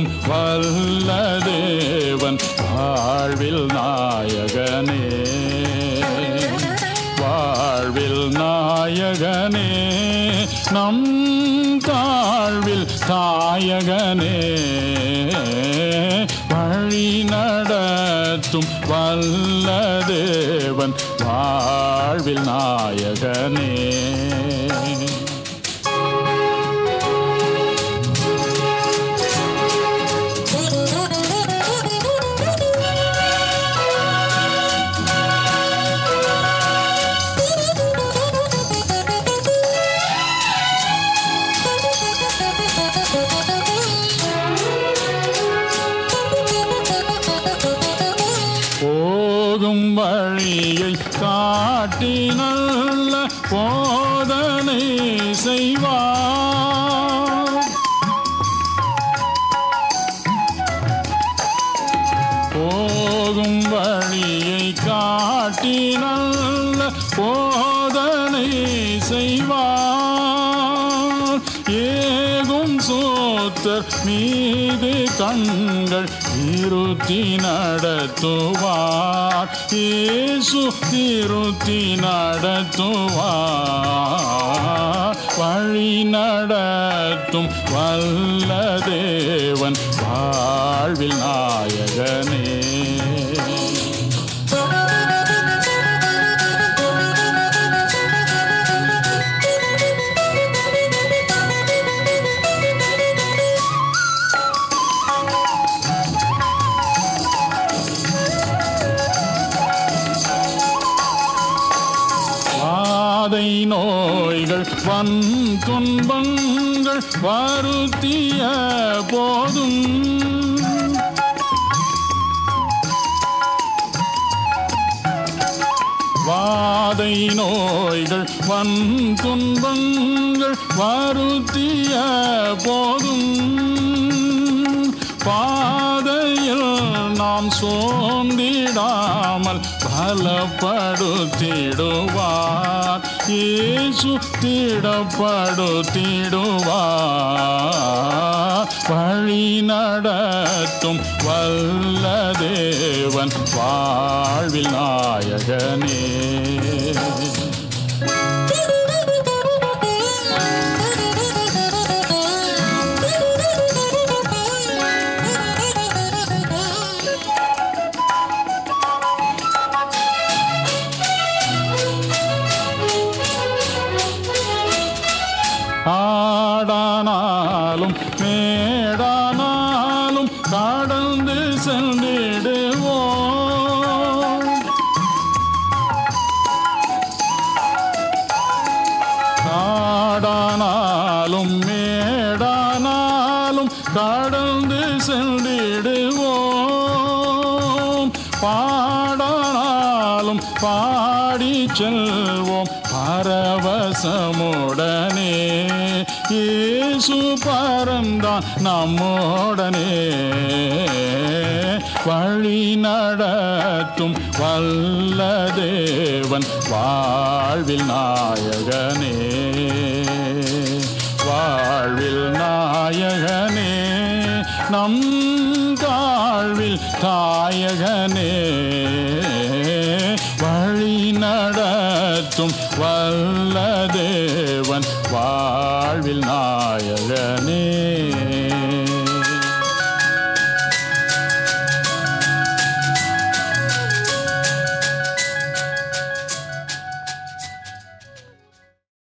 நடத்தும் வல்ல தேவன் வாழ்வில் நாயகனே. வாழ்வில் நாயகனே நம் தாழ்வில் தாயகனே. வழி நடத்தும் வல்ல தேவன் வாழ்வில் நாயகனே. போதும் வழியை காட்டி நல்ல போதனை செய்வார். போகும் வழியை காட்டி நல்ல போதனை செய்வார். ஏகும் சோத்தர் மீது கண்கள் இருத்தி நடத்துவார். இயேசு இருத்தி நடத்துவார். வழி நடத்தும் வல்ல தேவன் வாழ்வில் நாயகனே. வாதை நோய்கள் வன் துன்பங்கள் வருத்திய போதும். வாதை நோய்கள் வன் துன்பங்கள் வருத்திய போதும். பாதையில் நாம் சோந்திடாமல் பலப்படுத்திடுவார். ஏசு இயேசு திடப்படுத்திடுவார் வழி நடத்தும் வல்ல தேவன் வாழ்வில் நாயகனே. ஆடானாலும் மேடானாலும் கடந்து சென்றிடுவோம். காடானாலும் மேடானாலும் கடந்து சென்றிடுவோம். பாடானாலும் பாடி செல்வோம் பரவசமுடனே. ஏசு பரந்தான் நம்மோடனே. வழி நடத்தும் வல்ல தேவன் வாழ்வில் நாயகனே. வாழ்வில் நாயகனே நம் தாழ்வில் தாயகனே. உணர்த்தும் வல்ல தேவன் வாழ்வில் நாயகனே.